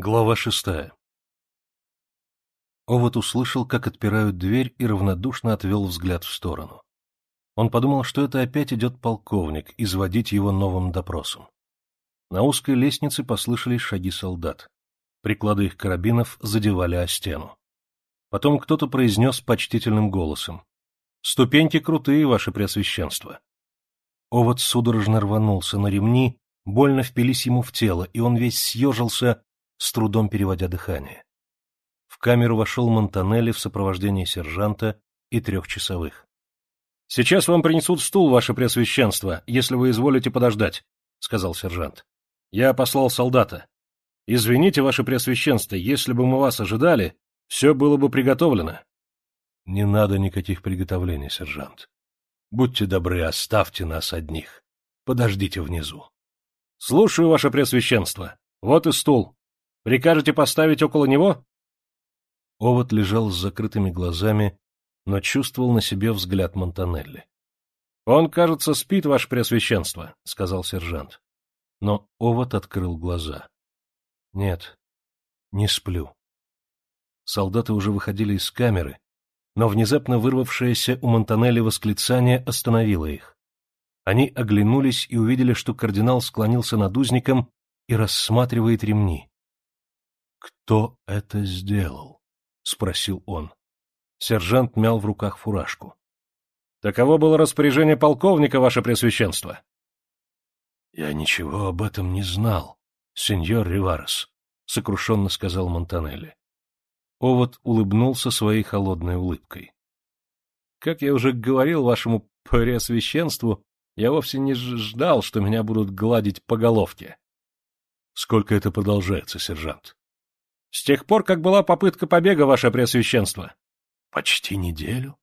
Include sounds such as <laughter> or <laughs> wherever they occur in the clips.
Глава шестая Овод услышал, как отпирают дверь, и равнодушно отвел взгляд в сторону. Он подумал, что это опять идет полковник, изводить его новым допросом. На узкой лестнице послышались шаги солдат. Приклады их карабинов задевали о стену. Потом кто-то произнес почтительным голосом. — Ступеньки крутые, ваше преосвященство. Овод судорожно рванулся на ремни, больно впились ему в тело, и он весь съежился, с трудом переводя дыхание. В камеру вошел Монтанелли в сопровождении сержанта и трех часовых. — Сейчас вам принесут стул, ваше преосвященство, если вы изволите подождать, — сказал сержант. — Я послал солдата. Извините, ваше преосвященство, если бы мы вас ожидали, все было бы приготовлено. — Не надо никаких приготовлений, сержант. Будьте добры, оставьте нас одних. Подождите внизу. — Слушаю, ваше преосвященство. Вот и стул. Прикажете поставить около него? Овод лежал с закрытыми глазами, но чувствовал на себе взгляд Монтанелли. — Он, кажется, спит, ваше преосвященство, — сказал сержант. Но Овод открыл глаза. — Нет, не сплю. Солдаты уже выходили из камеры, но внезапно вырвавшееся у Монтанелли восклицание остановило их. Они оглянулись и увидели, что кардинал склонился над узником и рассматривает ремни. «Кто это сделал?» — спросил он. Сержант мял в руках фуражку. «Таково было распоряжение полковника, ваше Пресвященство». «Я ничего об этом не знал, сеньор Риварес», — сокрушенно сказал Монтанелли. Овод улыбнулся своей холодной улыбкой. «Как я уже говорил вашему Преосвященству, я вовсе не ждал, что меня будут гладить по головке». «Сколько это продолжается, сержант?» — С тех пор, как была попытка побега, ваше Преосвященство. — Почти неделю.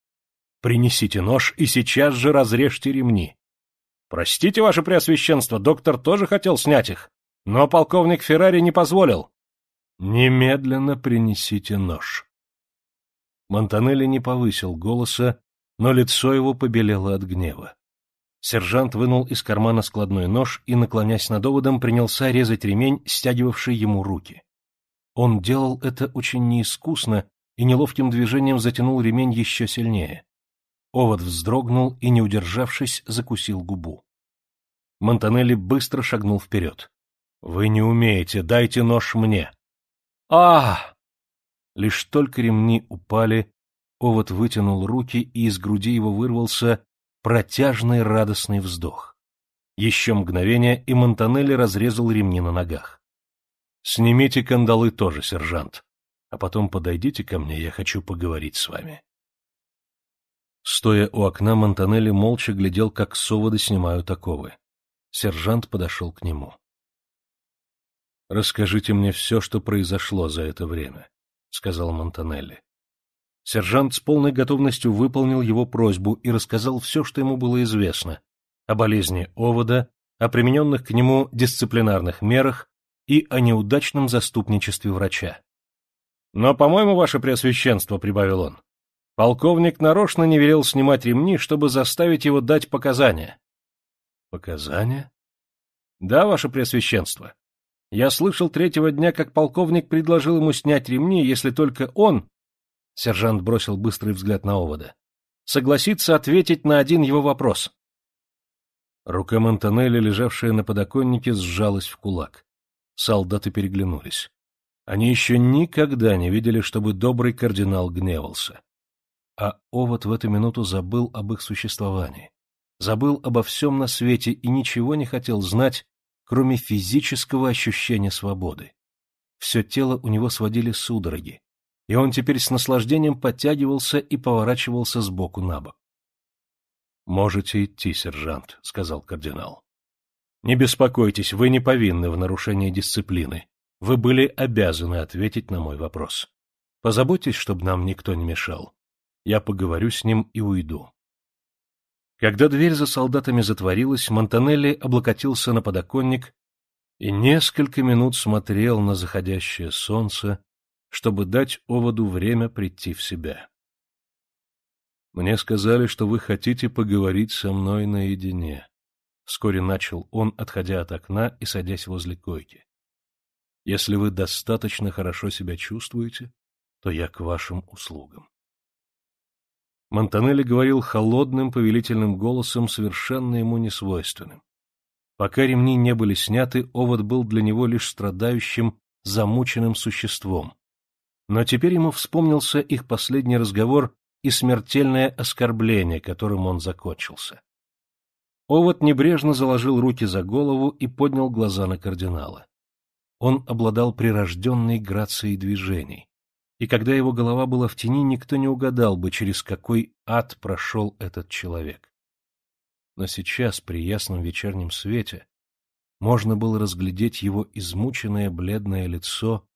Принесите нож и сейчас же разрежьте ремни. — Простите, ваше Преосвященство, доктор тоже хотел снять их, но полковник Феррари не позволил. — Немедленно принесите нож. Монтанелли не повысил голоса, но лицо его побелело от гнева. Сержант вынул из кармана складной нож и, наклонясь над оводом, принялся резать ремень, стягивавший ему руки. Он делал это очень неискусно и неловким движением затянул ремень еще сильнее. Овод вздрогнул и, не удержавшись, закусил губу. Монтанелли быстро шагнул вперед. — Вы не умеете, дайте нож мне. а Лишь только ремни упали, Овод вытянул руки, и из груди его вырвался протяжный радостный вздох. Еще мгновение, и Монтанелли разрезал ремни на ногах. Снимите кандалы тоже, сержант. А потом подойдите ко мне, я хочу поговорить с вами. Стоя у окна, Монтанелли молча глядел, как соводы снимают оковы. Сержант подошел к нему. — Расскажите мне все, что произошло за это время, — сказал Монтанелли. Сержант с полной готовностью выполнил его просьбу и рассказал все, что ему было известно, о болезни овода, о примененных к нему дисциплинарных мерах и о неудачном заступничестве врача. «Но, по-моему, ваше преосвященство», — прибавил он, — полковник нарочно не велел снимать ремни, чтобы заставить его дать показания. «Показания?» «Да, ваше преосвященство. Я слышал третьего дня, как полковник предложил ему снять ремни, если только он...» Сержант бросил быстрый взгляд на овода. «Согласится ответить на один его вопрос». Рука Монтанелли, лежавшая на подоконнике, сжалась в кулак. Солдаты переглянулись. Они еще никогда не видели, чтобы добрый кардинал гневался. А Овод в эту минуту забыл об их существовании, забыл обо всем на свете и ничего не хотел знать, кроме физического ощущения свободы. Все тело у него сводили судороги, и он теперь с наслаждением подтягивался и поворачивался с боку на бок. — Можете идти, сержант, — сказал кардинал. Не беспокойтесь, вы не повинны в нарушении дисциплины. Вы были обязаны ответить на мой вопрос. Позаботьтесь, чтобы нам никто не мешал. Я поговорю с ним и уйду. Когда дверь за солдатами затворилась, Монтанелли облокотился на подоконник и несколько минут смотрел на заходящее солнце, чтобы дать оводу время прийти в себя. Мне сказали, что вы хотите поговорить со мной наедине. Вскоре начал он, отходя от окна и садясь возле койки. Если вы достаточно хорошо себя чувствуете, то я к вашим услугам. Монтанелли говорил холодным, повелительным голосом, совершенно ему несвойственным. Пока ремни не были сняты, овод был для него лишь страдающим, замученным существом. Но теперь ему вспомнился их последний разговор и смертельное оскорбление, которым он закончился. Овод небрежно заложил руки за голову и поднял глаза на кардинала. Он обладал прирожденной грацией движений, и когда его голова была в тени, никто не угадал бы, через какой ад прошел этот человек. Но сейчас, при ясном вечернем свете, можно было разглядеть его измученное бледное лицо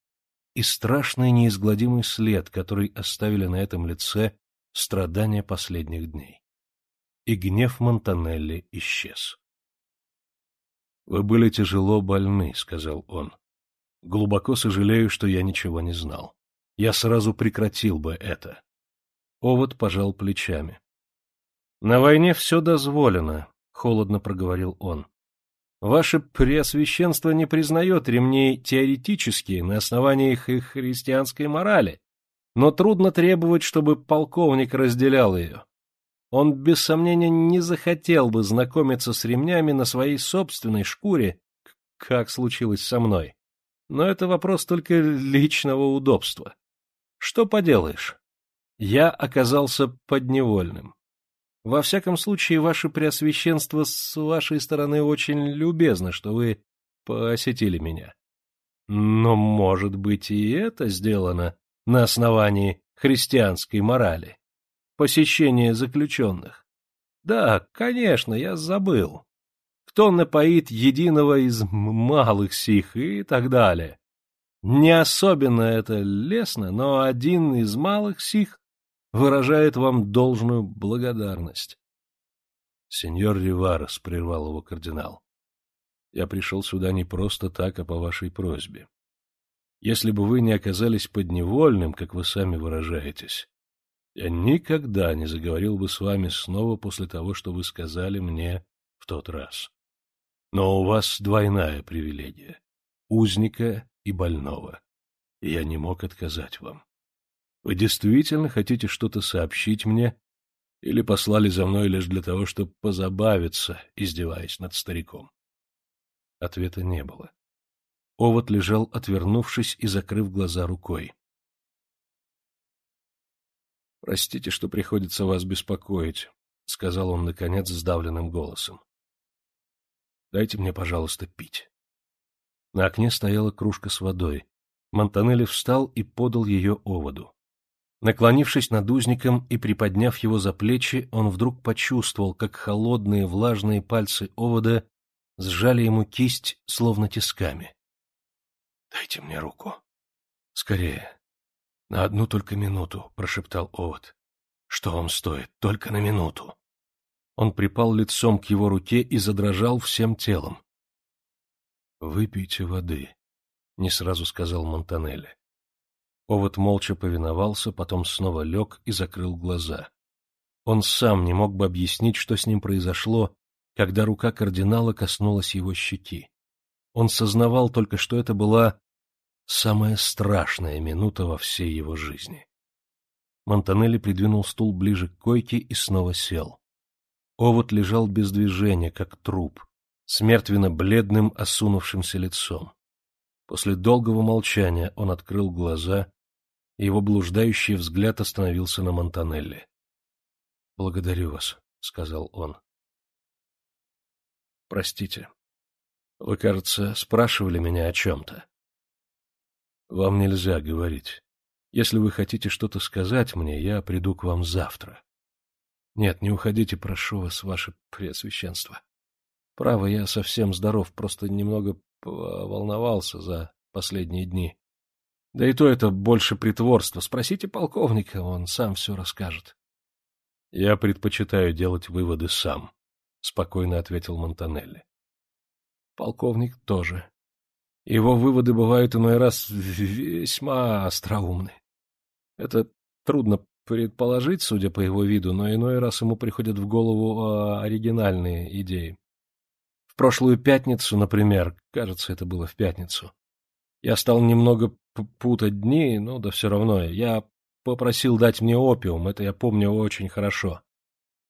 и страшный неизгладимый след, который оставили на этом лице страдания последних дней. И гнев Монтанелли исчез. — Вы были тяжело больны, — сказал он. — Глубоко сожалею, что я ничего не знал. Я сразу прекратил бы это. Овод пожал плечами. — На войне все дозволено, — холодно проговорил он. Ваше Преосвященство не признает ремней теоретически на основании их, их христианской морали, но трудно требовать, чтобы полковник разделял ее. Он, без сомнения, не захотел бы знакомиться с ремнями на своей собственной шкуре, как случилось со мной. Но это вопрос только личного удобства. Что поделаешь? Я оказался подневольным. Во всяком случае, ваше преосвященство с вашей стороны очень любезно, что вы посетили меня. Но, может быть, и это сделано на основании христианской морали. Посещение заключенных. Да, конечно, я забыл. Кто напоит единого из малых сих и так далее. Не особенно это лестно, но один из малых сих выражает вам должную благодарность. — Сеньор Риварес, — прервал его кардинал, — я пришел сюда не просто так, а по вашей просьбе. Если бы вы не оказались подневольным, как вы сами выражаетесь, я никогда не заговорил бы с вами снова после того, что вы сказали мне в тот раз. Но у вас двойная привилегия — узника и больного, и я не мог отказать вам. Вы действительно хотите что-то сообщить мне или послали за мной лишь для того, чтобы позабавиться, издеваясь над стариком? Ответа не было. Овод лежал, отвернувшись и закрыв глаза рукой. — Простите, что приходится вас беспокоить, — сказал он, наконец, сдавленным голосом. — Дайте мне, пожалуйста, пить. На окне стояла кружка с водой. Монтанелли встал и подал ее оводу. Наклонившись над узником и приподняв его за плечи, он вдруг почувствовал, как холодные влажные пальцы овода сжали ему кисть, словно тисками. — Дайте мне руку. — Скорее. — На одну только минуту, — прошептал овод. — Что вам стоит? Только на минуту. Он припал лицом к его руке и задрожал всем телом. — Выпейте воды, — не сразу сказал Монтанелли. Овод молча повиновался, потом снова лег и закрыл глаза. Он сам не мог бы объяснить, что с ним произошло, когда рука кардинала коснулась его щеки. Он сознавал только, что это была самая страшная минута во всей его жизни. Монтанелли придвинул стул ближе к койке и снова сел. Овод лежал без движения, как труп, с мертвенно-бледным осунувшимся лицом. После долгого молчания он открыл глаза его блуждающий взгляд остановился на Монтанелли. — Благодарю вас, — сказал он. — Простите. Вы, кажется, спрашивали меня о чем-то. — Вам нельзя говорить. Если вы хотите что-то сказать мне, я приду к вам завтра. Нет, не уходите, прошу вас, ваше преосвященство. Право, я совсем здоров, просто немного волновался за последние дни. Да и то это больше притворство. Спросите полковника, он сам все расскажет. — Я предпочитаю делать выводы сам, — спокойно ответил Монтанелли. — Полковник тоже. Его выводы бывают иной раз весьма остроумны. Это трудно предположить, судя по его виду, но иной раз ему приходят в голову оригинальные идеи. В прошлую пятницу, например, кажется, это было в пятницу, Я стал немного путать дни, но да все равно. Я попросил дать мне опиум, это я помню очень хорошо.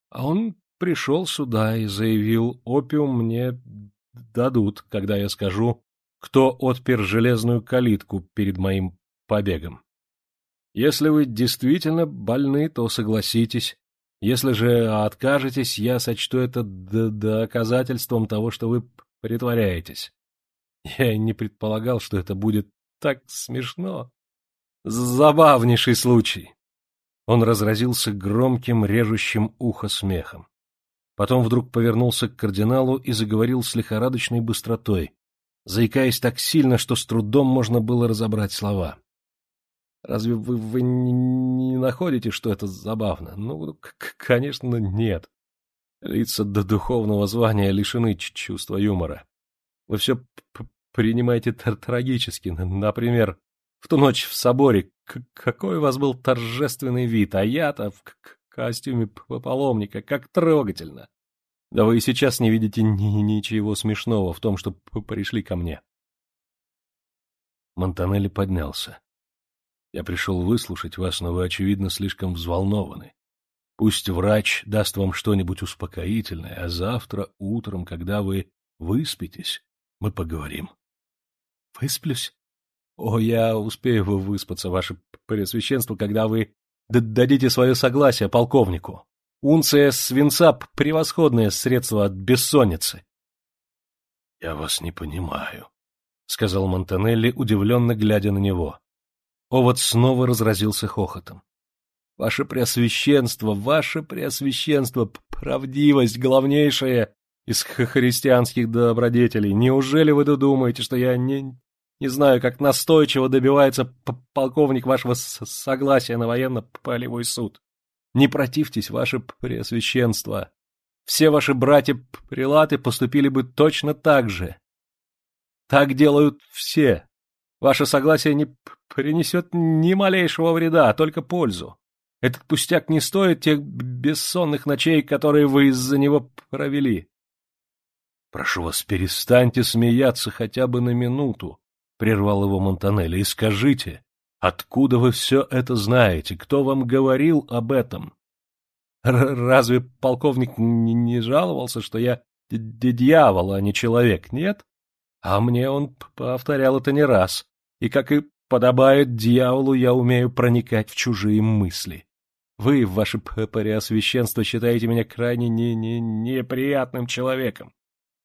А он пришел сюда и заявил, опиум мне дадут, когда я скажу, кто отпер железную калитку перед моим побегом. Если вы действительно больны, то согласитесь. Если же откажетесь, я сочту это доказательством того, что вы притворяетесь. Я не предполагал, что это будет так смешно. Забавнейший случай. Он разразился громким, режущим ухо смехом. Потом вдруг повернулся к кардиналу и заговорил с лихорадочной быстротой, заикаясь так сильно, что с трудом можно было разобрать слова. Разве вы, вы не находите, что это забавно? Ну, конечно, нет. Лица до духовного звания лишены чувства юмора. Вы все принимаете трагически. Например, в ту ночь в соборе какой у вас был торжественный вид, а я-то в костюме паломника, как трогательно. Да вы и сейчас не видите ни ничего смешного в том, что пришли ко мне. Монтанелли поднялся. Я пришел выслушать вас, но вы, очевидно, слишком взволнованы. Пусть врач даст вам что-нибудь успокоительное, а завтра утром, когда вы выспитесь, мы поговорим. Высплюсь? О, я успею выспаться, ваше Преосвященство, когда вы дадите свое согласие полковнику. Унция свинца — превосходное средство от бессонницы. — Я вас не понимаю, — сказал Монтанелли, удивленно глядя на него. Овод снова разразился хохотом. — Ваше Преосвященство, ваше Преосвященство, правдивость главнейшая из христианских добродетелей. Неужели вы думаете, что я не, не знаю, как настойчиво добивается полковник вашего согласия на военно-полевой суд. Не противьтесь, ваше преосвященство. Все ваши братья-прилаты поступили бы точно так же. Так делают все. Ваше согласие не принесет ни малейшего вреда, а только пользу. Этот пустяк не стоит тех бессонных ночей, которые вы из-за него провели. Прошу вас, перестаньте смеяться хотя бы на минуту прервал его Монтанелли, — и скажите, откуда вы все это знаете? Кто вам говорил об этом? Разве полковник не жаловался, что я дьявол, а не человек, нет? А мне он повторял это не раз, и, как и подобает дьяволу, я умею проникать в чужие мысли. Вы, ваше преосвященство, считаете меня крайне не не неприятным человеком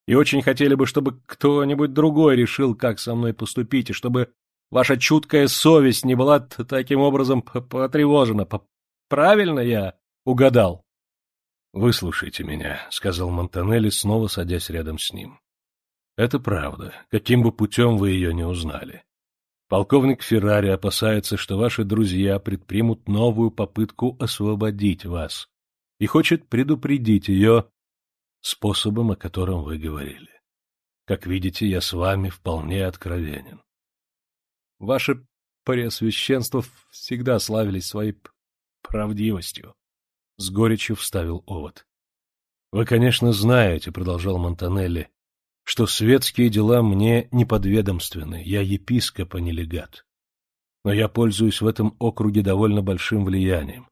и очень хотели бы, чтобы кто-нибудь другой решил, как со мной поступить, и чтобы ваша чуткая совесть не была таким образом потревожена. Правильно я угадал? — Выслушайте меня, — сказал Монтанелли, снова садясь рядом с ним. — Это правда, каким бы путем вы ее не узнали. Полковник Феррари опасается, что ваши друзья предпримут новую попытку освободить вас и хочет предупредить ее способом, о котором вы говорили. Как видите, я с вами вполне откровенен. Ваше преосвященство всегда славились своей правдивостью, — с горечью вставил овод. — Вы, конечно, знаете, — продолжал Монтанелли, — что светские дела мне неподведомственны, я епископ, а не легат. Но я пользуюсь в этом округе довольно большим влиянием,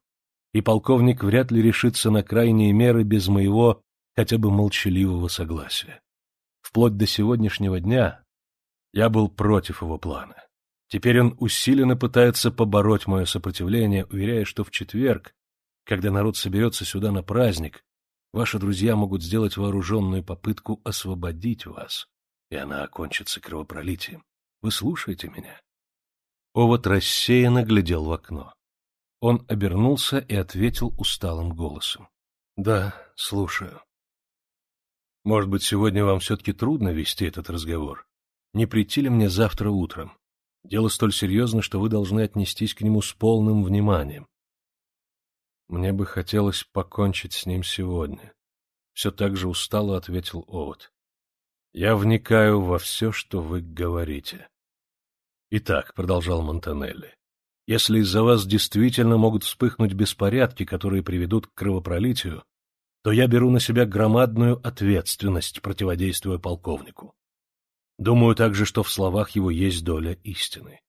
и полковник вряд ли решится на крайние меры без моего хотя бы молчаливого согласия. Вплоть до сегодняшнего дня я был против его плана. Теперь он усиленно пытается побороть мое сопротивление, уверяя, что в четверг, когда народ соберется сюда на праздник, ваши друзья могут сделать вооруженную попытку освободить вас, и она окончится кровопролитием. Вы слушаете меня? Овод рассеянно глядел в окно. Он обернулся и ответил усталым голосом. — Да, слушаю. Может быть, сегодня вам все-таки трудно вести этот разговор? Не прийти ли мне завтра утром? Дело столь серьезно, что вы должны отнестись к нему с полным вниманием. Мне бы хотелось покончить с ним сегодня. Все так же устало ответил Овод. Я вникаю во все, что вы говорите. Итак, продолжал Монтанелли, если из-за вас действительно могут вспыхнуть беспорядки, которые приведут к кровопролитию, то я беру на себя громадную ответственность, противодействуя полковнику. Думаю также, что в словах его есть доля истины.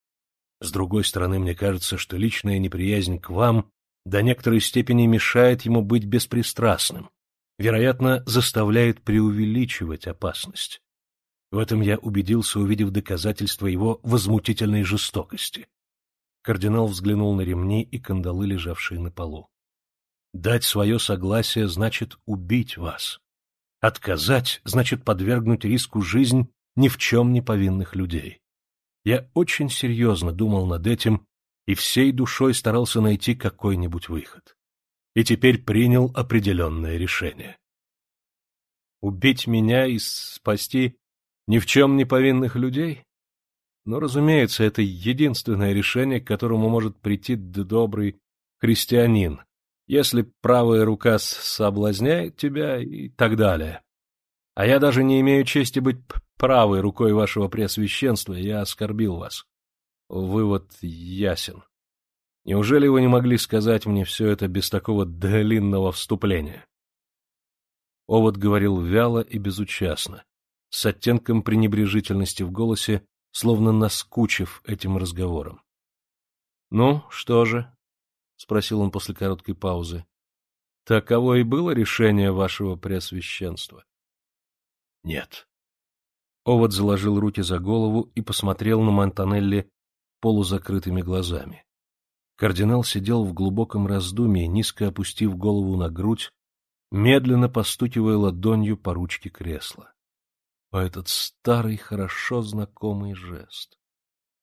С другой стороны, мне кажется, что личная неприязнь к вам до некоторой степени мешает ему быть беспристрастным, вероятно, заставляет преувеличивать опасность. В этом я убедился, увидев доказательства его возмутительной жестокости. Кардинал взглянул на ремни и кандалы, лежавшие на полу. Дать свое согласие значит убить вас. Отказать значит подвергнуть риску жизнь ни в чем не повинных людей. Я очень серьезно думал над этим и всей душой старался найти какой-нибудь выход. И теперь принял определенное решение. Убить меня и спасти ни в чем не повинных людей? Но, разумеется, это единственное решение, к которому может прийти добрый христианин, если правая рука соблазняет тебя и так далее. А я даже не имею чести быть правой рукой вашего преосвященства, я оскорбил вас. Вывод ясен. Неужели вы не могли сказать мне все это без такого длинного вступления? Овод говорил вяло и безучастно, с оттенком пренебрежительности в голосе, словно наскучив этим разговором. — Ну, что же? — спросил он после короткой паузы. — Таково и было решение вашего преосвященства? — Нет. Овод заложил руки за голову и посмотрел на Монтанелли полузакрытыми глазами. Кардинал сидел в глубоком раздумье, низко опустив голову на грудь, медленно постукивая ладонью по ручке кресла. О, этот старый, хорошо знакомый жест!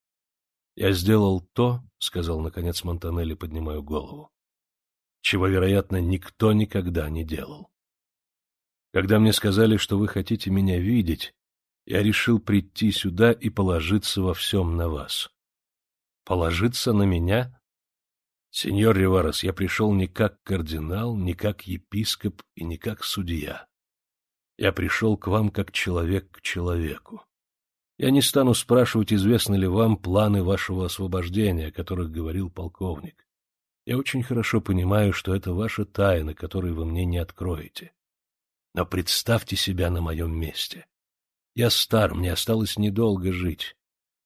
— Я сделал то, — сказал, наконец, Монтанелли, поднимая голову, — чего, вероятно, никто никогда не делал. Когда мне сказали, что вы хотите меня видеть, я решил прийти сюда и положиться во всем на вас. Положиться на меня? Сеньор Риварес, я пришел не как кардинал, не как епископ и не как судья. Я пришел к вам как человек к человеку. Я не стану спрашивать, известны ли вам планы вашего освобождения, о которых говорил полковник. Я очень хорошо понимаю, что это ваша тайна, которую вы мне не откроете. Но представьте себя на моем месте. Я стар, мне осталось недолго жить.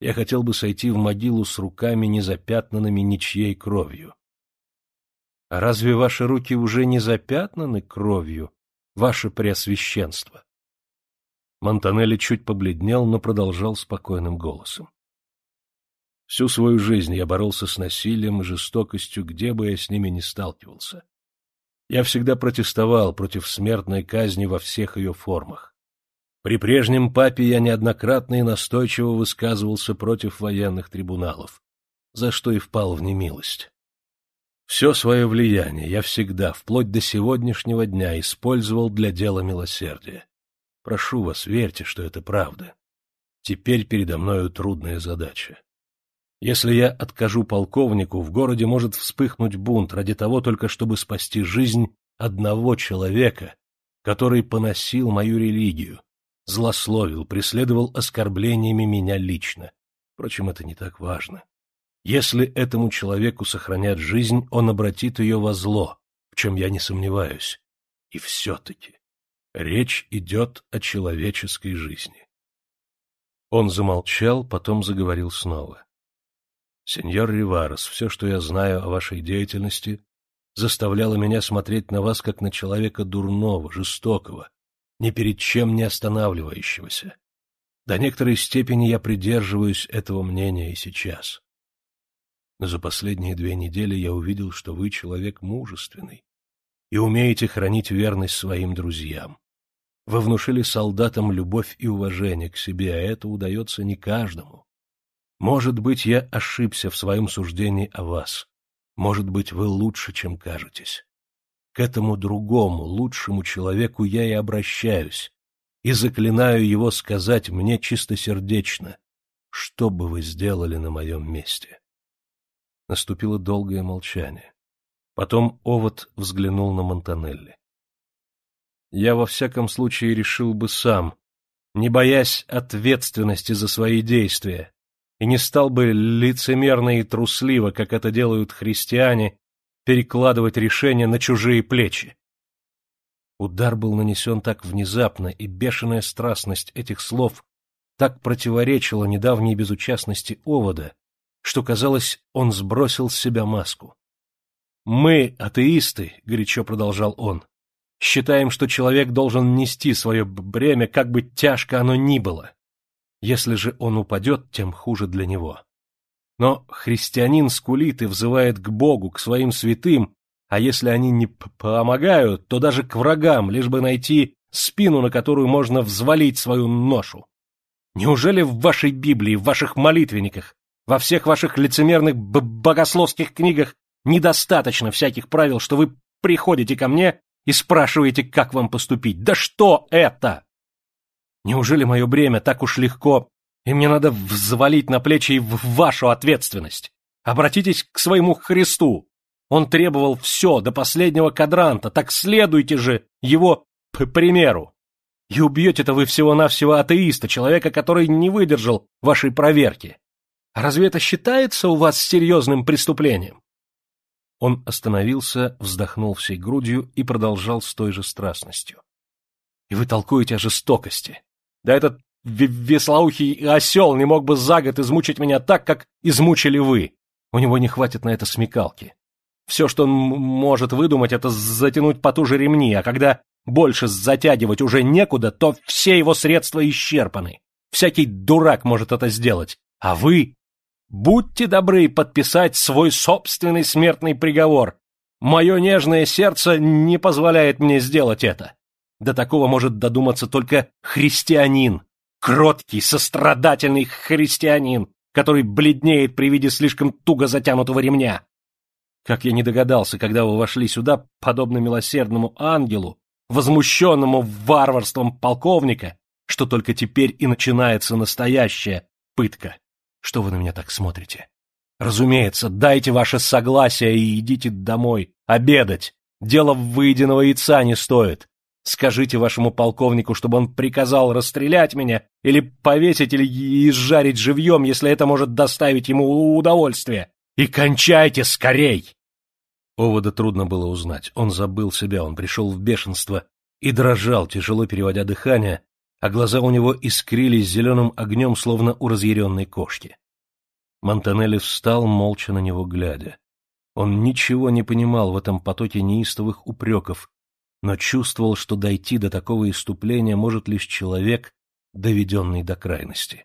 Я хотел бы сойти в могилу с руками, не запятнанными ничьей кровью. — А разве ваши руки уже не запятнаны кровью, ваше преосвященство? Монтанелли чуть побледнел, но продолжал спокойным голосом. Всю свою жизнь я боролся с насилием и жестокостью, где бы я с ними ни сталкивался. Я всегда протестовал против смертной казни во всех ее формах. При прежнем папе я неоднократно и настойчиво высказывался против военных трибуналов, за что и впал в немилость. Все свое влияние я всегда, вплоть до сегодняшнего дня, использовал для дела милосердия. Прошу вас, верьте, что это правда. Теперь передо мною трудная задача. Если я откажу полковнику, в городе может вспыхнуть бунт ради того только, чтобы спасти жизнь одного человека, который поносил мою религию, злословил, преследовал оскорблениями меня лично. Впрочем, это не так важно. Если этому человеку сохранят жизнь, он обратит ее во зло, в чем я не сомневаюсь. И все-таки речь идет о человеческой жизни. Он замолчал, потом заговорил снова. «Сеньор Риварес, все, что я знаю о вашей деятельности, заставляло меня смотреть на вас как на человека дурного, жестокого, ни перед чем не останавливающегося. До некоторой степени я придерживаюсь этого мнения и сейчас. Но за последние две недели я увидел, что вы человек мужественный и умеете хранить верность своим друзьям. Вы внушили солдатам любовь и уважение к себе, а это удается не каждому. Может быть, я ошибся в своем суждении о вас. Может быть, вы лучше, чем кажетесь. К этому другому, лучшему человеку я и обращаюсь, и заклинаю его сказать мне чистосердечно, что бы вы сделали на моем месте. Наступило долгое молчание. Потом Овод взглянул на Монтанелли. Я во всяком случае решил бы сам, не боясь ответственности за свои действия, и не стал бы лицемерно и трусливо, как это делают христиане, перекладывать решения на чужие плечи. Удар был нанесен так внезапно, и бешеная страстность этих слов так противоречило недавней безучастности овода, что, казалось, он сбросил с себя маску. «Мы, атеисты», — горячо продолжал он, — «считаем, что человек должен нести свое бремя, как бы тяжко оно ни было. Если же он упадет, тем хуже для него. Но христианин скулит и взывает к Богу, к своим святым, а если они не помогают, то даже к врагам, лишь бы найти спину, на которую можно взвалить свою ношу. Неужели в вашей Библии, в ваших молитвенниках, во всех ваших лицемерных богословских книгах недостаточно всяких правил, что вы приходите ко мне и спрашиваете, как вам поступить? Да что это? Неужели мое бремя так уж легко, и мне надо взвалить на плечи и вашу ответственность? Обратитесь к своему Христу. Он требовал все до последнего кадранта, так следуйте же его примеру. И убьете-то вы всего-навсего атеиста, человека, который не выдержал вашей проверки. Разве это считается у вас серьезным преступлением? Он остановился, вздохнул всей грудью и продолжал с той же страстностью. И вы толкуете о жестокости. Да этот веслоухий осел не мог бы за год измучить меня так, как измучили вы. У него не хватит на это смекалки. Все, что он может выдумать, это затянуть потуже ремни, а когда больше затягивать уже некуда, то все его средства исчерпаны. Всякий дурак может это сделать. А вы... Будьте добры подписать свой собственный смертный приговор. Мое нежное сердце не позволяет мне сделать это. До такого может додуматься только христианин. Кроткий, сострадательный христианин, который бледнеет при виде слишком туго затянутого ремня. Как я не догадался, когда вы вошли сюда, подобно милосердному ангелу, возмущенному варварством полковника, что только теперь и начинается настоящая пытка. Что вы на меня так смотрите? Разумеется, дайте ваше согласие и идите домой, обедать. Дело выеденного яйца не стоит. Скажите вашему полковнику, чтобы он приказал расстрелять меня или повесить или изжарить живьем, если это может доставить ему удовольствие. И кончайте скорей! Овода трудно было узнать. Он забыл себя, он пришел в бешенство и дрожал, тяжело переводя дыхание, а глаза у него искрились зеленым огнем, словно у разъяренной кошки. Монтанелли встал, молча на него глядя. Он ничего не понимал в этом потоке неистовых упреков, но чувствовал, что дойти до такого иступления может лишь человек, доведенный до крайности.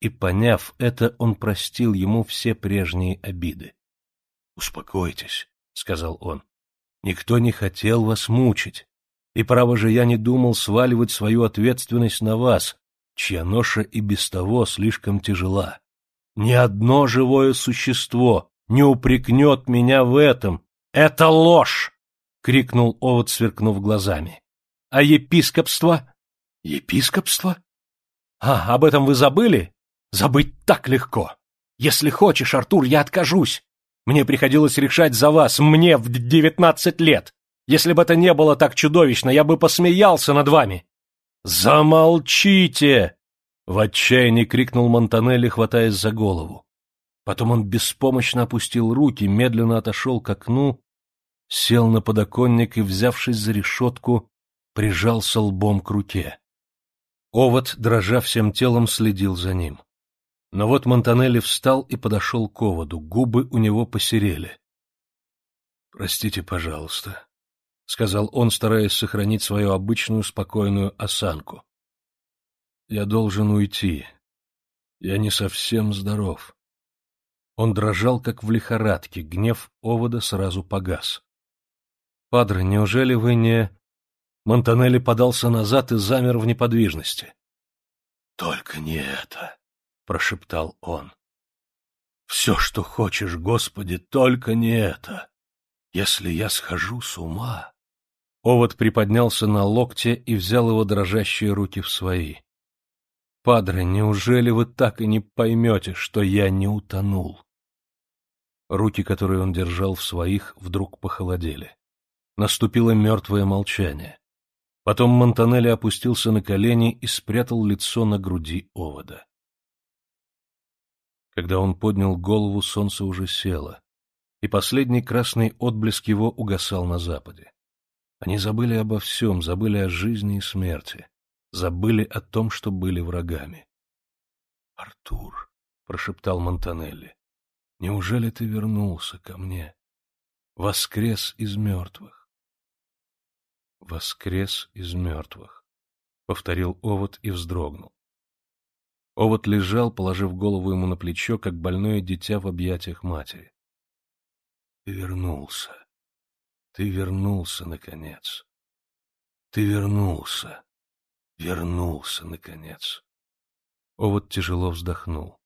И, поняв это, он простил ему все прежние обиды. — Успокойтесь, — сказал он. — Никто не хотел вас мучить. И, право же, я не думал сваливать свою ответственность на вас, чья ноша и без того слишком тяжела. Ни одно живое существо не упрекнет меня в этом. Это ложь! — крикнул Овод, сверкнув глазами. — А епископство? — Епископство? — А, об этом вы забыли? Забыть так легко. Если хочешь, Артур, я откажусь. Мне приходилось решать за вас, мне в девятнадцать лет. Если бы это не было так чудовищно, я бы посмеялся над вами. Замолчите! В отчаянии крикнул Монтанелли, хватаясь за голову. Потом он беспомощно опустил руки, медленно отошел к окну, сел на подоконник и, взявшись за решетку, прижался лбом к руке. Овод, дрожа всем телом, следил за ним. Но вот Монтанелли встал и подошел к оводу, губы у него посерели. — Простите, пожалуйста, — сказал он, стараясь сохранить свою обычную спокойную осанку. — Я должен уйти. Я не совсем здоров. Он дрожал, как в лихорадке, гнев овода сразу погас. — Падре, неужели вы не... Монтанелли подался назад и замер в неподвижности. — Только не это прошептал он. Все, что хочешь, Господи, только не это. Если я схожу с ума... Овод приподнялся на локте и взял его дрожащие руки в свои. «Падре, неужели вы так и не поймете, что я не утонул?» Руки, которые он держал в своих, вдруг похолодели. Наступило мертвое молчание. Потом Монтанелли опустился на колени и спрятал лицо на груди овода. Когда он поднял голову, солнце уже село, и последний красный отблеск его угасал на западе. Они забыли обо всем, забыли о жизни и смерти, забыли о том, что были врагами. Артур, — прошептал Монтанелли, — неужели ты вернулся ко мне? Воскрес из мертвых. Воскрес из мертвых, — повторил Овод и вздрогнул. Овод лежал, положив голову ему на плечо, как больное дитя в объятиях матери. — Ты вернулся. Ты вернулся, наконец. Ты вернулся. Вернулся, наконец. Овод тяжело вздохнул.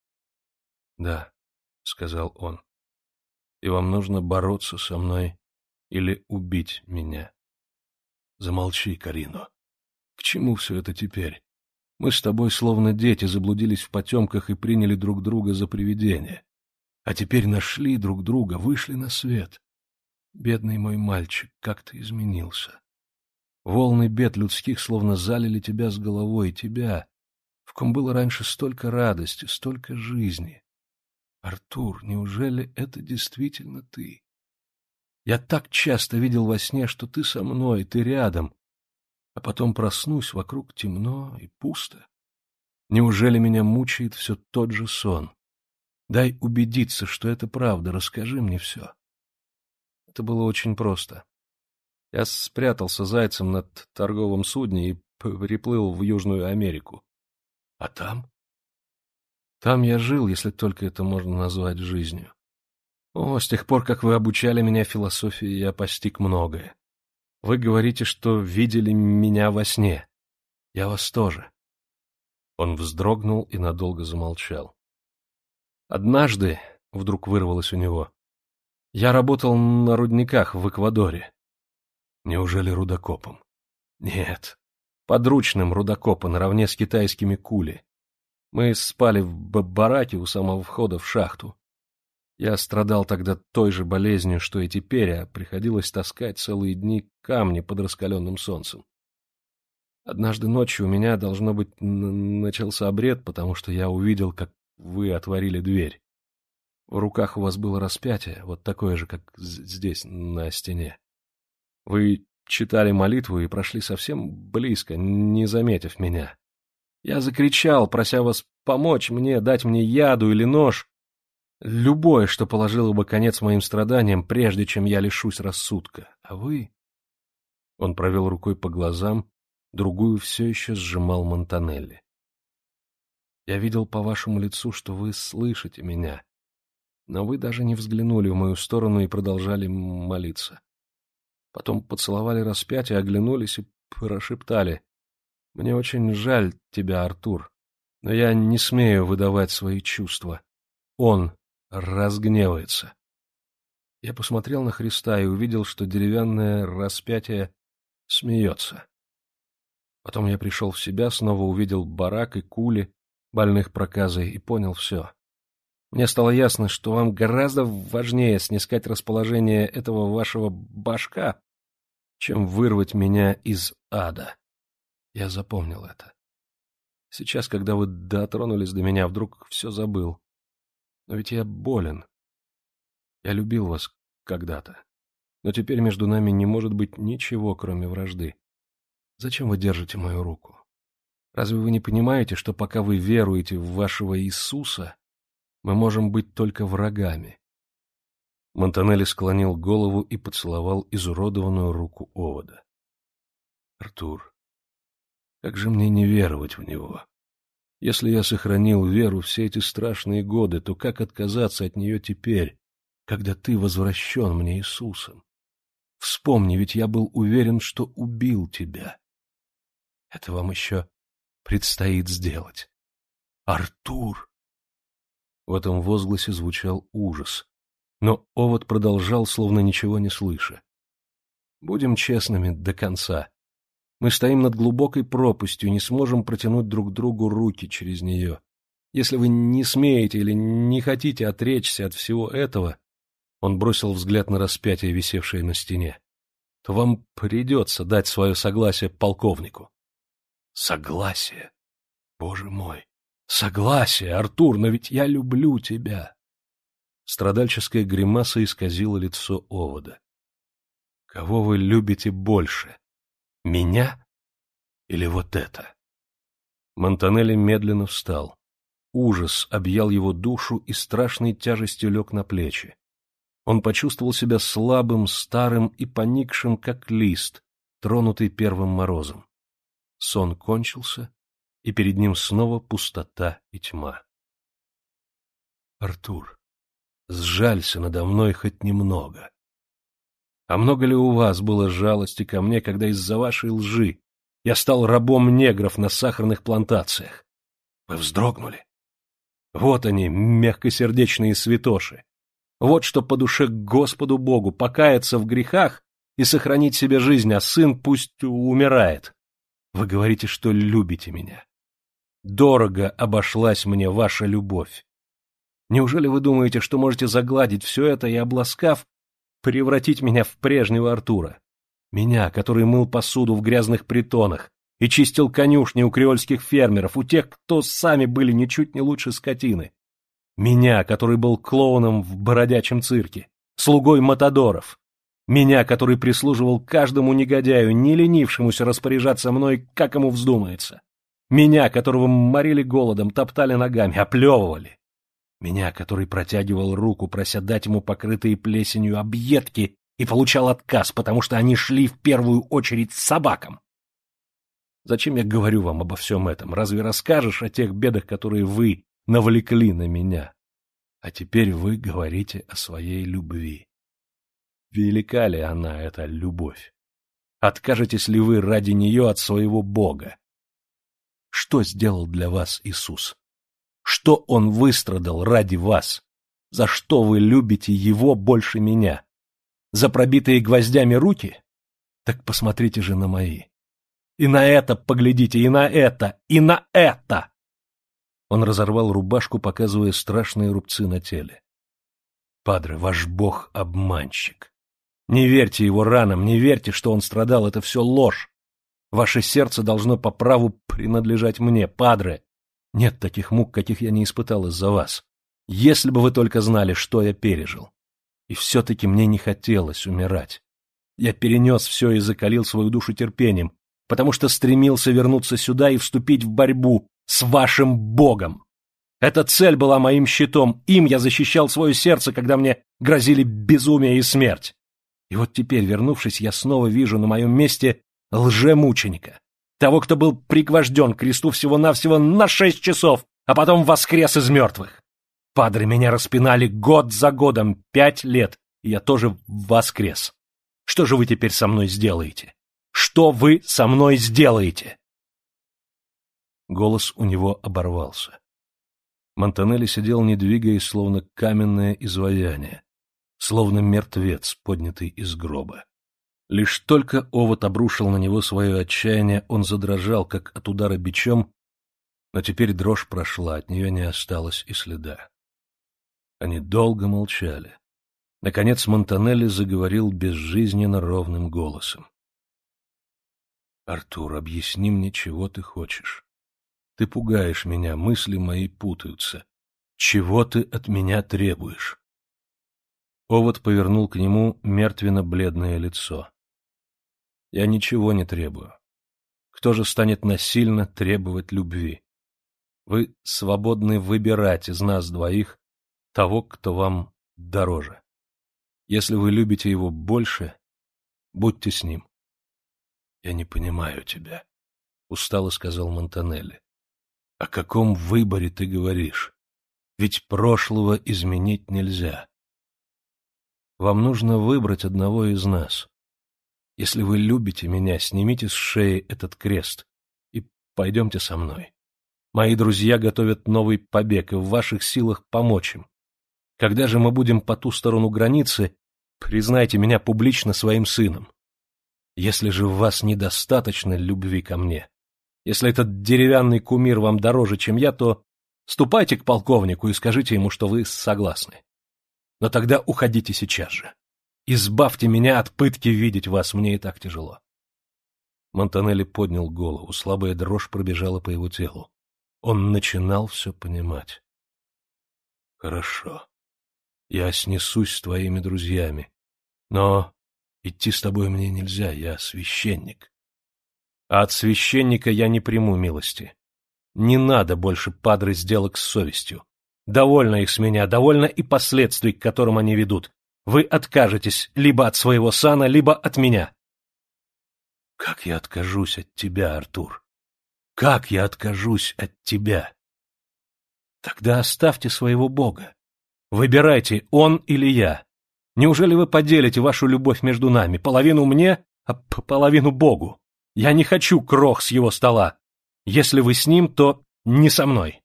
— Да, — сказал он, — и вам нужно бороться со мной или убить меня. Замолчи, Карино. К чему все это теперь? Мы с тобой, словно дети, заблудились в потемках и приняли друг друга за привидение. А теперь нашли друг друга, вышли на свет. Бедный мой мальчик, как ты изменился. Волны бед людских словно залили тебя с головой, тебя, в ком было раньше столько радости, столько жизни. Артур, неужели это действительно ты? Я так часто видел во сне, что ты со мной, ты рядом, а потом проснусь, вокруг темно и пусто. Неужели меня мучает все тот же сон? Дай убедиться, что это правда, расскажи мне все. Это было очень просто. Я спрятался зайцем над торговым судне и приплыл в Южную Америку. А там? Там я жил, если только это можно назвать жизнью. О, с тех пор, как вы обучали меня философии, я постиг многое. Вы говорите, что видели меня во сне. Я вас тоже. Он вздрогнул и надолго замолчал. Однажды, — вдруг вырвалось у него, — я работал на рудниках в Эквадоре. Неужели рудокопом? Нет, подручным рудокопа наравне с китайскими кули. Мы спали в бараке у самого входа в шахту. Я страдал тогда той же болезнью, что и теперь, а приходилось таскать целые дни камни под раскаленным солнцем. Однажды ночью у меня, должно быть, начался обред, потому что я увидел, как вы отворили дверь. В руках у вас было распятие, вот такое же, как здесь, на стене. Вы читали молитву и прошли совсем близко, не заметив меня. Я закричал, прося вас помочь мне, дать мне яду или нож. Любое, что положило бы конец моим страданиям, прежде чем я лишусь рассудка. А вы... Он провел рукой по глазам, другую все еще сжимал Монтанелли. Я видел по вашему лицу, что вы слышите меня, но вы даже не взглянули в мою сторону и продолжали молиться. Потом поцеловали распятие, оглянулись и прошептали. «Мне очень жаль тебя, Артур, но я не смею выдавать свои чувства. Он разгневается». Я посмотрел на Христа и увидел, что деревянное распятие смеется. Потом я пришел в себя, снова увидел барак и кули, больных проказой, и понял все. Мне стало ясно, что вам гораздо важнее снискать расположение этого вашего башка, чем вырвать меня из ада. Я запомнил это. Сейчас, когда вы дотронулись до меня, вдруг все забыл. Но ведь я болен. Я любил вас когда-то. Но теперь между нами не может быть ничего, кроме вражды. Зачем вы держите мою руку? Разве вы не понимаете, что пока вы веруете в вашего Иисуса, мы можем быть только врагами. Монтанелли склонил голову и поцеловал изуродованную руку овода. — Артур, как же мне не веровать в него? Если я сохранил веру все эти страшные годы, то как отказаться от нее теперь, когда ты возвращен мне Иисусом? Вспомни, ведь я был уверен, что убил тебя. Это вам еще предстоит сделать. Артур! В этом возгласе звучал ужас. Но овод продолжал, словно ничего не слыша. Будем честными до конца. Мы стоим над глубокой пропастью, не сможем протянуть друг другу руки через нее. Если вы не смеете или не хотите отречься от всего этого, он бросил взгляд на распятие, висевшее на стене, то вам придется дать свое согласие полковнику. Согласие? Боже мой! Согласие, Артур, но ведь я люблю тебя. Страдальческая гримаса исказила лицо овода. Кого вы любите больше? Меня или вот это? Монтанелли медленно встал. ужас объял его душу и страшной тяжестью лег на плечи. Он почувствовал себя слабым, старым и поникшим, как лист, тронутый первым морозом. Сон кончился, и перед ним снова пустота и тьма. Артур, сжалься надо мной хоть немного. А много ли у вас было жалости ко мне, когда из-за вашей лжи я стал рабом негров на сахарных плантациях? Вы вздрогнули. Вот они, мягкосердечные святоши. Вот что по душе к Господу Богу, покаяться в грехах и сохранить себе жизнь, а сын пусть умирает. Вы говорите, что любите меня. Дорого обошлась мне ваша любовь. Неужели вы думаете, что можете загладить все это и, обласкав, превратить меня в прежнего Артура? Меня, который мыл посуду в грязных притонах и чистил конюшни у креольских фермеров, у тех, кто сами были ничуть не лучше скотины. Меня, который был клоуном в бородячем цирке, слугой матадоров. Меня, который прислуживал каждому негодяю, не ленившемуся распоряжаться мной, как ему вздумается. Меня, которого морили голодом, топтали ногами, оплевывали. Меня, который протягивал руку, прося дать ему покрытые плесенью объедки, и получал отказ, потому что они шли в первую очередь с собакам. Зачем я говорю вам обо всем этом? Разве расскажешь о тех бедах, которые вы навлекли на меня? А теперь вы говорите о своей любви. Велика ли она, эта любовь? Откажетесь ли вы ради нее от своего Бога? Что сделал для вас Иисус? Что Он выстрадал ради вас? За что вы любите Его больше меня? За пробитые гвоздями руки? Так посмотрите же на мои. И на это поглядите, и на это, и на это!» Он разорвал рубашку, показывая страшные рубцы на теле. «Падре, ваш бог — обманщик. Не верьте его ранам, не верьте, что он страдал, это все ложь. Ваше сердце должно по праву принадлежать мне, падре. Нет таких мук, каких я не испытал из-за вас. Если бы вы только знали, что я пережил. И все-таки мне не хотелось умирать. Я перенес все и закалил свою душу терпением, потому что стремился вернуться сюда и вступить в борьбу с вашим Богом. Эта цель была моим щитом, им я защищал свое сердце, когда мне грозили безумие и смерть. И вот теперь, вернувшись, я снова вижу на моем месте лжемученика, того, кто был пригвожден к кресту всего-навсего на шесть часов, а потом воскрес из мертвых. Падры меня распинали год за годом, пять лет, и я тоже воскрес. Что же вы теперь со мной сделаете? Что вы со мной сделаете?» Голос у него оборвался. Монтанелли сидел, не двигаясь, словно каменное изваяние, словно мертвец, поднятый из гроба. Лишь только овод обрушил на него свое отчаяние, он задрожал, как от удара бичом, но теперь дрожь прошла, от нее не осталось и следа. Они долго молчали. Наконец Монтанелли заговорил безжизненно ровным голосом. Артур, объясни мне, чего ты хочешь. Ты пугаешь меня, мысли мои путаются. Чего ты от меня требуешь? Овод повернул к нему мертвенно-бледное лицо. Я ничего не требую. Кто же станет насильно требовать любви? Вы свободны выбирать из нас двоих того, кто вам дороже. Если вы любите его больше, будьте с ним. — Я не понимаю тебя, — устало сказал Монтанелли. — О каком выборе ты говоришь? Ведь прошлого изменить нельзя. Вам нужно выбрать одного из нас. Если вы любите меня, снимите с шеи этот крест и пойдемте со мной. Мои друзья готовят новый побег, и в ваших силах помочь им. Когда же мы будем по ту сторону границы, признайте меня публично своим сыном. Если же в вас недостаточно любви ко мне, если этот деревянный кумир вам дороже, чем я, то ступайте к полковнику и скажите ему, что вы согласны. Но тогда уходите сейчас же. Избавьте меня от пытки видеть вас, мне и так тяжело. Монтанелли поднял голову, слабая дрожь пробежала по его телу. Он начинал все понимать. — Хорошо. Я снесусь с твоими друзьями. Но Идти с тобой мне нельзя, я священник. А от священника я не приму милости. Не надо больше, падры, сделок с совестью. Довольно их с меня, довольно и последствий, к которым они ведут. Вы откажетесь либо от своего сана, либо от меня. Как я откажусь от тебя, Артур? Как я откажусь от тебя? Тогда оставьте своего Бога. Выбирайте, он или я. Неужели вы поделите вашу любовь между нами, половину мне, а половину Богу? Я не хочу крох с его стола. Если вы с ним, то не со мной.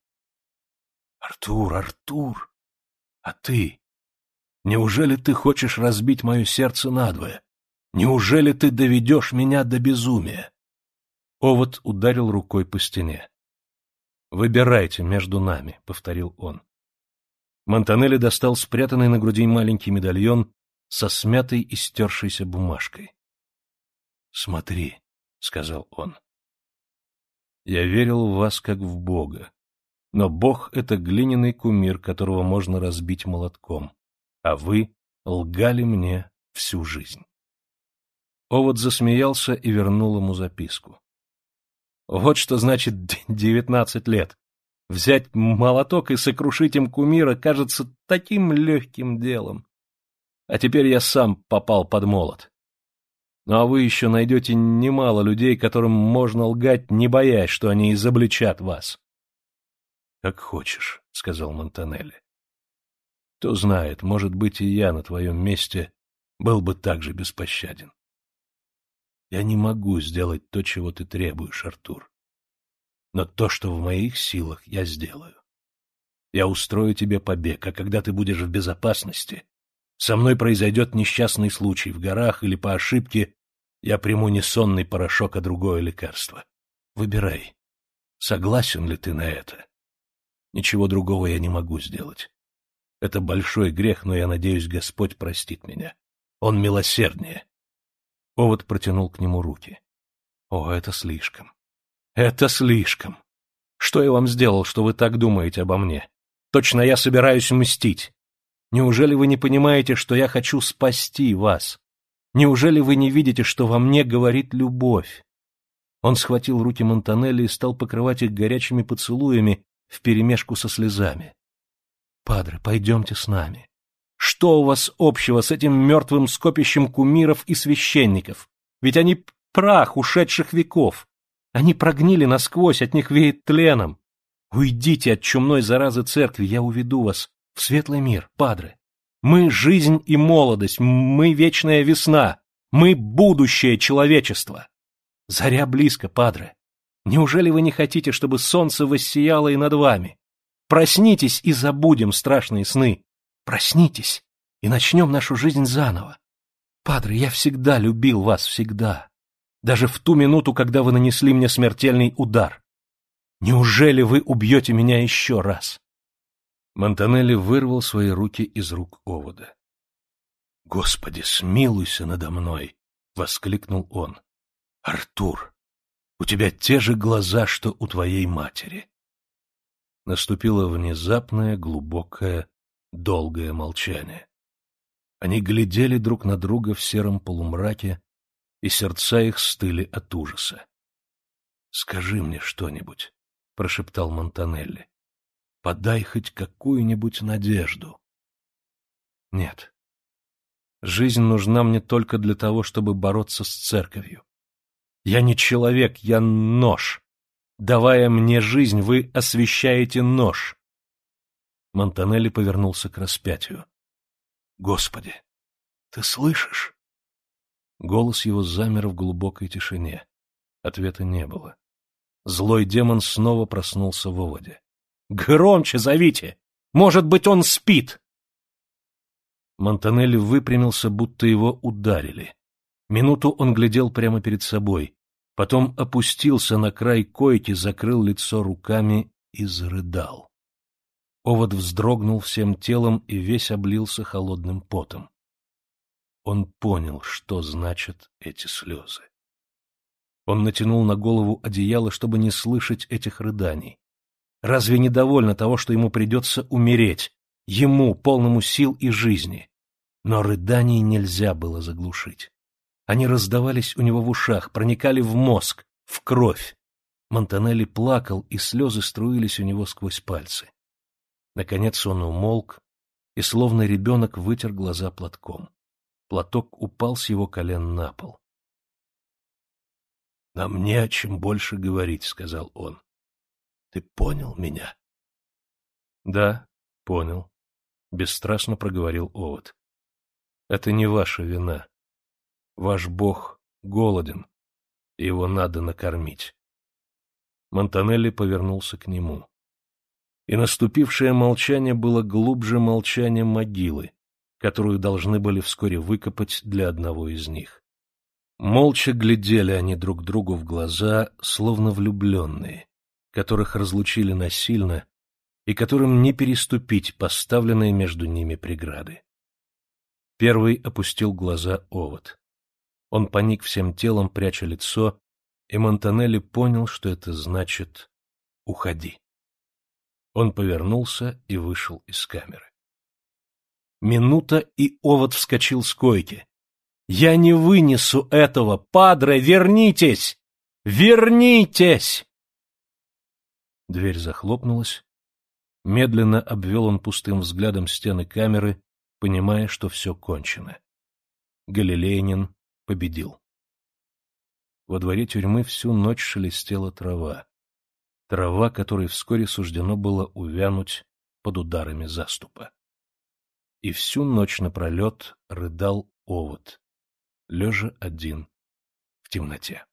Артур, Артур, а ты? Неужели ты хочешь разбить мое сердце надвое? Неужели ты доведешь меня до безумия? Овод ударил рукой по стене. «Выбирайте между нами», — повторил он. Монтанелли достал спрятанный на груди маленький медальон со смятой и стершейся бумажкой. «Смотри», — сказал он. «Я верил в вас как в Бога, но Бог — это глиняный кумир, которого можно разбить молотком, а вы лгали мне всю жизнь». Овод засмеялся и вернул ему записку. Вот что значит <laughs> девятнадцать лет. Взять молоток и сокрушить им кумира кажется таким легким делом. А теперь я сам попал под молот. Ну а вы еще найдете немало людей, которым можно лгать, не боясь, что они изобличат вас. — Как хочешь, — сказал Монтанелли. — Кто знает, может быть, и я на твоем месте был бы так же беспощаден. Я не могу сделать то, чего ты требуешь, Артур. Но то, что в моих силах, я сделаю. Я устрою тебе побег, а когда ты будешь в безопасности, со мной произойдет несчастный случай в горах или по ошибке я приму не сонный порошок, а другое лекарство. Выбирай, согласен ли ты на это. Ничего другого я не могу сделать. Это большой грех, но я надеюсь, Господь простит меня. Он милосерднее. Овод протянул к нему руки. О, это слишком. Это слишком. Что я вам сделал, что вы так думаете обо мне? Точно я собираюсь мстить. Неужели вы не понимаете, что я хочу спасти вас? Неужели вы не видите, что во мне говорит любовь? Он схватил руки Монтанелли и стал покрывать их горячими поцелуями вперемешку со слезами. — Падре, пойдемте с нами. Что у вас общего с этим мертвым скопищем кумиров и священников? Ведь они прах ушедших веков. Они прогнили насквозь, от них веет тленом. Уйдите от чумной заразы церкви, я уведу вас в светлый мир, падре. Мы — жизнь и молодость, мы — вечная весна, мы — будущее человечества. Заря близко, падре. Неужели вы не хотите, чтобы солнце воссияло и над вами? Проснитесь и забудем страшные сны. Проснитесь и начнем нашу жизнь заново. Падре, я всегда любил вас, всегда. Даже в ту минуту, когда вы нанесли мне смертельный удар. Неужели вы убьете меня еще раз? Монтанелли вырвал свои руки из рук овода. «Господи, смилуйся надо мной!» — воскликнул он. «Артур, у тебя те же глаза, что у твоей матери!» Наступило внезапное, глубокое, долгое молчание. Они глядели друг на друга в сером полумраке, и сердца их стыли от ужаса. — Скажи мне что-нибудь, — прошептал Монтанелли. — Подай хоть какую-нибудь надежду. — Нет. Жизнь нужна мне только для того, чтобы бороться с церковью. Я не человек, я нож. Давая мне жизнь, вы освещаете нож. Монтанелли повернулся к распятию. Господи, ты слышишь? Голос его замер в глубокой тишине. Ответа не было. Злой демон снова проснулся в оводе. «Громче зовите! Может быть, он спит!» Монтанелли выпрямился, будто его ударили. Минуту он глядел прямо перед собой, потом опустился на край койки, закрыл лицо руками и зарыдал. Овод вздрогнул всем телом и весь облился холодным потом. Он понял, что значат эти слезы. Он натянул на голову одеяло, чтобы не слышать этих рыданий. Разве недовольно того, что ему придется умереть, ему, полному сил и жизни? Но рыданий нельзя было заглушить. Они раздавались у него в ушах, проникали в мозг, в кровь. Монтанелли плакал, и слезы струились у него сквозь пальцы. Наконец он умолк и, словно ребенок, вытер глаза платком. Платок упал с его колен на пол. — Нам не о чем больше говорить, — сказал он. — Ты понял меня? — Да, понял, — бесстрастно проговорил Овод. — Это не ваша вина. Ваш бог голоден, его надо накормить. Монтанелли повернулся к нему. И наступившее молчание было глубже молчания могилы, которую должны были вскоре выкопать для одного из них. Молча глядели они друг другу в глаза, словно влюбленные, которых разлучили насильно и которым не переступить поставленные между ними преграды. Первый опустил глаза овод. Он поник всем телом, пряча лицо, и Монтанелли понял, что это значит «уходи». Он повернулся и вышел из камеры. Минута, и овод вскочил с койки. Я не вынесу этого, падре, вернитесь! Вернитесь! Дверь захлопнулась. Медленно обвел он пустым взглядом стены камеры, понимая, что все кончено. Галилеянин победил. Во дворе тюрьмы всю ночь шелестела трава. Трава, которой вскоре суждено было увянуть под ударами заступа. И всю ночь напролет рыдал овод, лежа один в темноте.